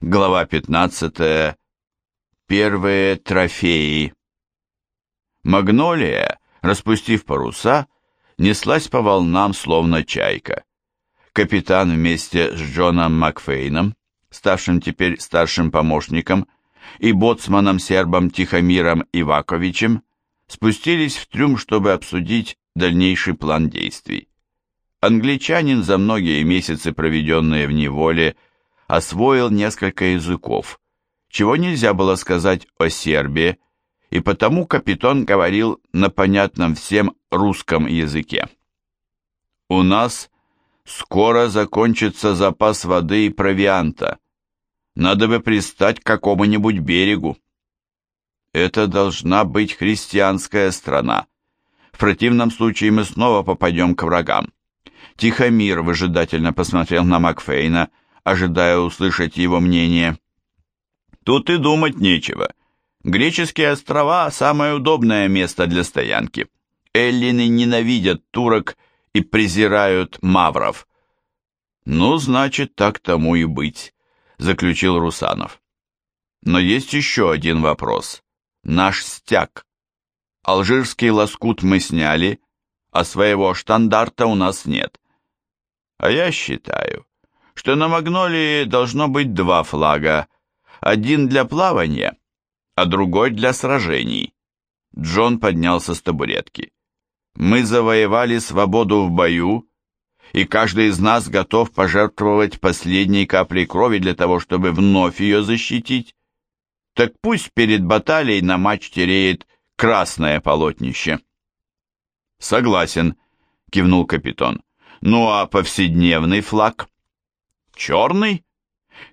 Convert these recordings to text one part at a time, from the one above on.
Глава 15. Первые трофеи. Магнолия, распустив паруса, неслась по волнам, словно чайка. Капитан вместе с Джоном Макфейном, ставшим теперь старшим помощником, и боцманом-сербом Тихомиром Иваковичем спустились в трюм, чтобы обсудить дальнейший план действий. Англичанин за многие месяцы, проведенные в неволе, освоил несколько языков, чего нельзя было сказать о Сербии, и потому капитан говорил на понятном всем русском языке. «У нас скоро закончится запас воды и провианта. Надо бы пристать к какому-нибудь берегу». Это должна быть христианская страна. В противном случае мы снова попадем к врагам. Тихомир выжидательно посмотрел на Макфейна, ожидая услышать его мнение. Тут и думать нечего. Греческие острова – самое удобное место для стоянки. Эллины ненавидят турок и презирают мавров. «Ну, значит, так тому и быть», – заключил Русанов. Но есть еще один вопрос наш стяг. Алжирский лоскут мы сняли, а своего штандарта у нас нет. А я считаю, что на Магнолии должно быть два флага, один для плавания, а другой для сражений. Джон поднялся с табуретки. Мы завоевали свободу в бою, и каждый из нас готов пожертвовать последней каплей крови для того, чтобы вновь ее защитить так пусть перед баталией на мачте реет красное полотнище. Согласен, кивнул капитан. Ну а повседневный флаг? Черный?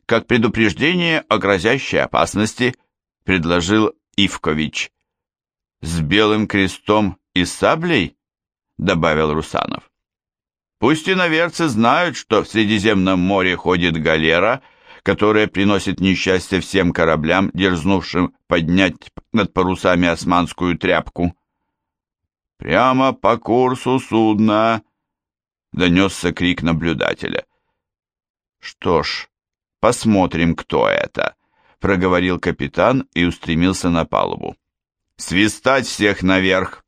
Как предупреждение о грозящей опасности, предложил Ивкович. С белым крестом и саблей? добавил Русанов. Пусть иноверцы знают, что в Средиземном море ходит галера — которое приносит несчастье всем кораблям, дерзнувшим поднять над парусами османскую тряпку. «Прямо по курсу судна!» — донесся крик наблюдателя. «Что ж, посмотрим, кто это», — проговорил капитан и устремился на палубу. «Свистать всех наверх!»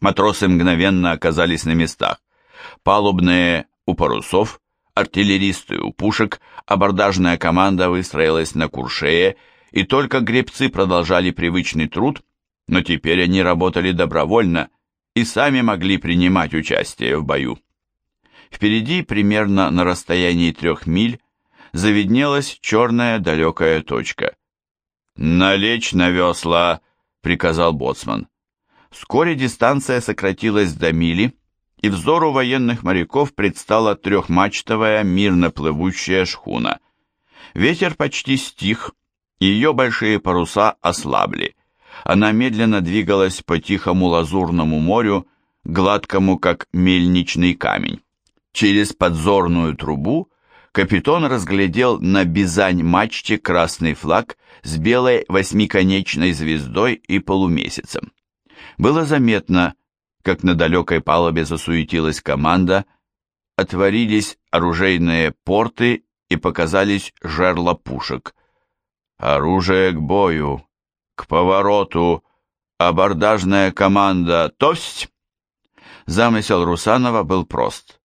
Матросы мгновенно оказались на местах. Палубные у парусов, артиллеристы у пушек, абордажная команда выстроилась на куршее, и только гребцы продолжали привычный труд, но теперь они работали добровольно и сами могли принимать участие в бою. Впереди, примерно на расстоянии трех миль, завиднелась черная далекая точка. «Налечь на весла!» — приказал боцман. Вскоре дистанция сократилась до мили, и взору военных моряков предстала трехмачтовая мирно плывущая шхуна. Ветер почти стих, ее большие паруса ослабли. Она медленно двигалась по тихому лазурному морю, гладкому, как мельничный камень. Через подзорную трубу капитан разглядел на бизань-мачте красный флаг с белой восьмиконечной звездой и полумесяцем. Было заметно, как на далекой палубе засуетилась команда, отворились оружейные порты и показались жерла пушек. Оружие к бою, к повороту, абордажная команда, тость! Замысел Русанова был прост.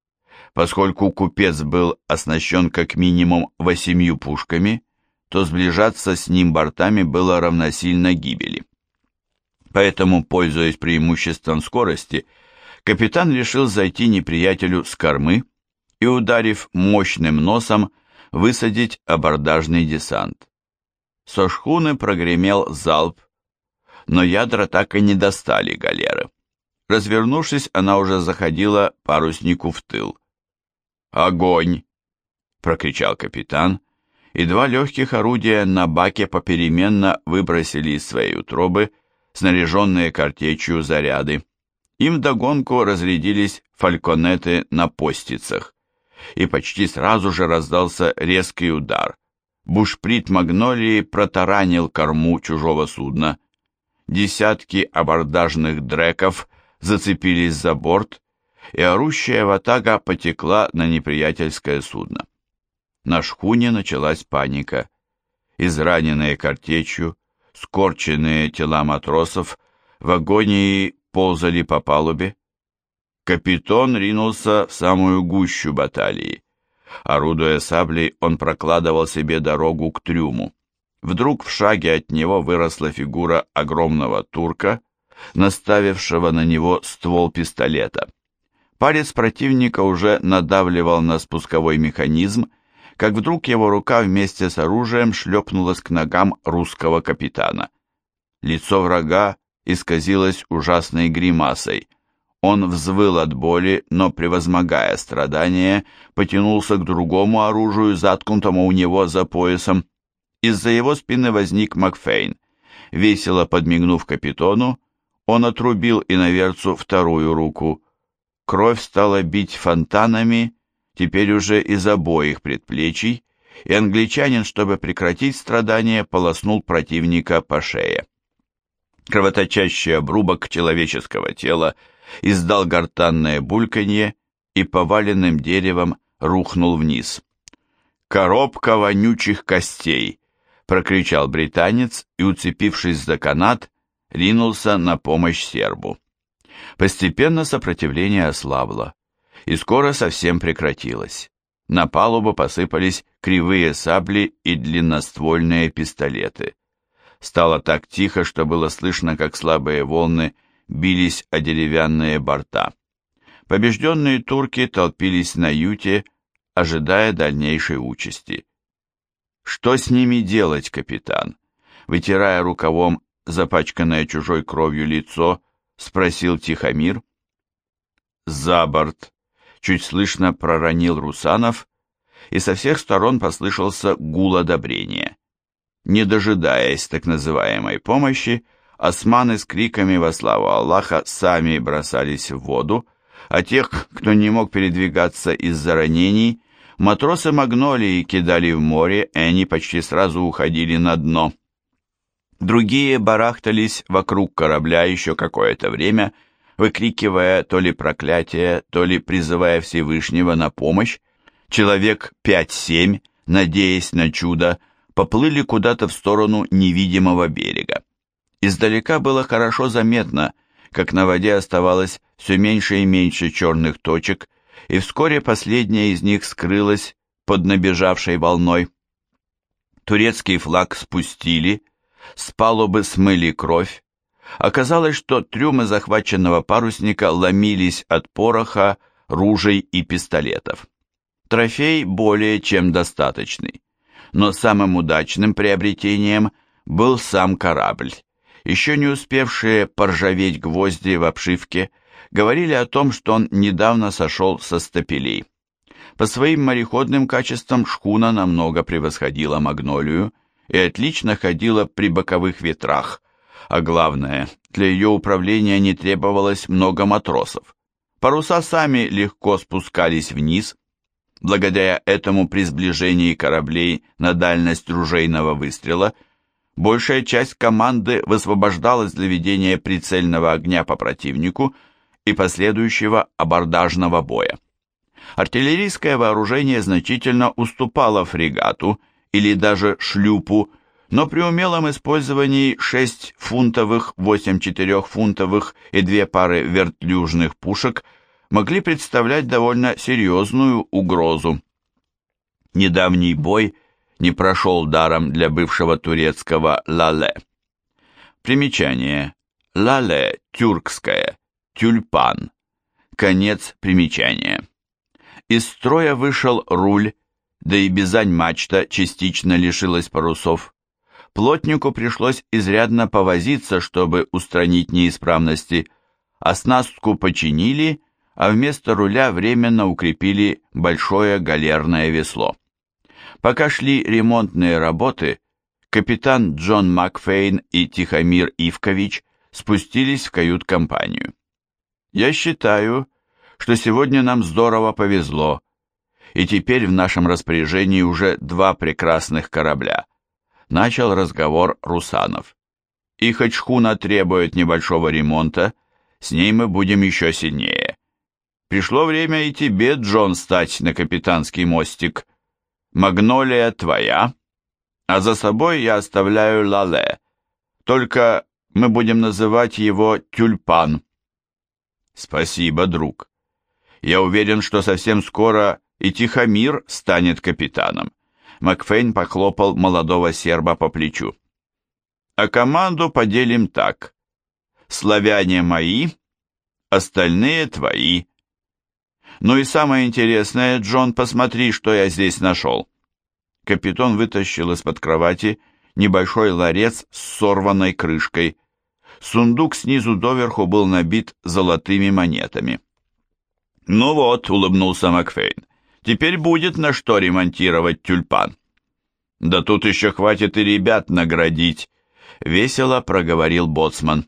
Поскольку купец был оснащен как минимум восемью пушками, то сближаться с ним бортами было равносильно гибели. Поэтому, пользуясь преимуществом скорости, капитан решил зайти неприятелю с кормы и, ударив мощным носом, высадить абордажный десант. Со шхуны прогремел залп, но ядра так и не достали галеры. Развернувшись, она уже заходила паруснику в тыл. «Огонь!» — прокричал капитан, и два легких орудия на баке попеременно выбросили из своей утробы снаряженные картечью заряды. Им вдогонку разрядились фальконеты на постицах, и почти сразу же раздался резкий удар. Бушприт Магнолии протаранил корму чужого судна. Десятки абордажных дреков зацепились за борт, и орущая ватага потекла на неприятельское судно. на шхуне началась паника. Израненные картечью, скорченные тела матросов в агонии ползали по палубе. Капитон ринулся в самую гущу баталии. Орудуя саблей, он прокладывал себе дорогу к трюму. Вдруг в шаге от него выросла фигура огромного турка, наставившего на него ствол пистолета. Палец противника уже надавливал на спусковой механизм, как вдруг его рука вместе с оружием шлепнулась к ногам русского капитана. Лицо врага исказилось ужасной гримасой. Он взвыл от боли, но, превозмогая страдания, потянулся к другому оружию, заткнутому у него за поясом. Из-за его спины возник Макфейн. Весело подмигнув капитону, он отрубил иноверцу вторую руку. Кровь стала бить фонтанами, теперь уже из обоих предплечий, и англичанин, чтобы прекратить страдания, полоснул противника по шее. Кровоточащий обрубок человеческого тела издал гортанное бульканье и поваленным деревом рухнул вниз. «Коробка вонючих костей!» — прокричал британец и, уцепившись за канат, ринулся на помощь сербу. Постепенно сопротивление ослабло, и скоро совсем прекратилось. На палубу посыпались кривые сабли и длинноствольные пистолеты. Стало так тихо, что было слышно, как слабые волны бились о деревянные борта. Побежденные турки толпились на юте, ожидая дальнейшей участи. «Что с ними делать, капитан?» Вытирая рукавом запачканное чужой кровью лицо, спросил Тихомир. «За борт!» — чуть слышно проронил Русанов, и со всех сторон послышался гул одобрения. Не дожидаясь так называемой помощи, османы с криками во славу Аллаха сами бросались в воду, а тех, кто не мог передвигаться из-за ранений, матросы Магнолии кидали в море, и они почти сразу уходили на дно. Другие барахтались вокруг корабля еще какое-то время, выкрикивая то ли проклятие, то ли призывая Всевышнего на помощь. Человек пять-семь, надеясь на чудо, поплыли куда-то в сторону невидимого берега. Издалека было хорошо заметно, как на воде оставалось все меньше и меньше черных точек, и вскоре последняя из них скрылась под набежавшей волной. Турецкий флаг спустили, с палубы смыли кровь. Оказалось, что трюмы захваченного парусника ломились от пороха, ружей и пистолетов. Трофей более чем достаточный но самым удачным приобретением был сам корабль. Еще не успевшие поржаветь гвозди в обшивке говорили о том, что он недавно сошел со стапелей. По своим мореходным качествам шхуна намного превосходила магнолию и отлично ходила при боковых ветрах, а главное, для ее управления не требовалось много матросов. Паруса сами легко спускались вниз, Благодаря этому при сближении кораблей на дальность ружейного выстрела большая часть команды высвобождалась для ведения прицельного огня по противнику и последующего абордажного боя. Артиллерийское вооружение значительно уступало фрегату или даже шлюпу, но при умелом использовании 6-фунтовых, 8-4-фунтовых и две пары вертлюжных пушек – могли представлять довольно серьезную угрозу. Недавний бой не прошел даром для бывшего турецкого «Лале». Примечание. «Лале» – тюркское, «тюльпан». Конец примечания. Из строя вышел руль, да и бизань-мачта частично лишилась парусов. Плотнику пришлось изрядно повозиться, чтобы устранить неисправности. Оснастку починили – а вместо руля временно укрепили большое галерное весло. Пока шли ремонтные работы, капитан Джон Макфейн и Тихомир Ивкович спустились в кают-компанию. «Я считаю, что сегодня нам здорово повезло, и теперь в нашем распоряжении уже два прекрасных корабля», начал разговор Русанов. «И хоть шхуна требует небольшого ремонта, с ней мы будем еще сильнее. Пришло время и тебе, Джон, стать на капитанский мостик. Магнолия твоя, а за собой я оставляю Лале. Только мы будем называть его Тюльпан. Спасибо, друг. Я уверен, что совсем скоро и Тихомир станет капитаном. Макфейн похлопал молодого серба по плечу. А команду поделим так. Славяне мои, остальные твои. Ну и самое интересное, Джон, посмотри, что я здесь нашел. Капитан вытащил из-под кровати небольшой ларец с сорванной крышкой. Сундук снизу доверху был набит золотыми монетами. «Ну вот», — улыбнулся Макфейн, — «теперь будет на что ремонтировать тюльпан». «Да тут еще хватит и ребят наградить», — весело проговорил Боцман.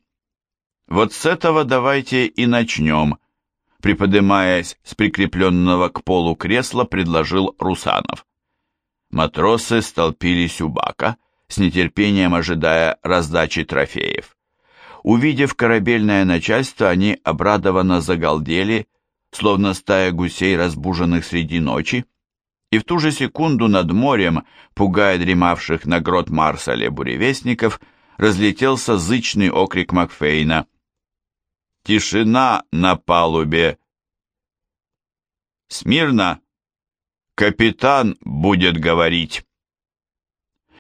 «Вот с этого давайте и начнем», — приподымаясь с прикрепленного к полу кресла, предложил Русанов. Матросы столпились у бака, с нетерпением ожидая раздачи трофеев. Увидев корабельное начальство, они обрадованно загалдели, словно стая гусей, разбуженных среди ночи, и в ту же секунду над морем, пугая дремавших на грот Марсале буревестников, разлетелся зычный окрик Макфейна. «Тишина на палубе!» «Смирно! Капитан будет говорить!»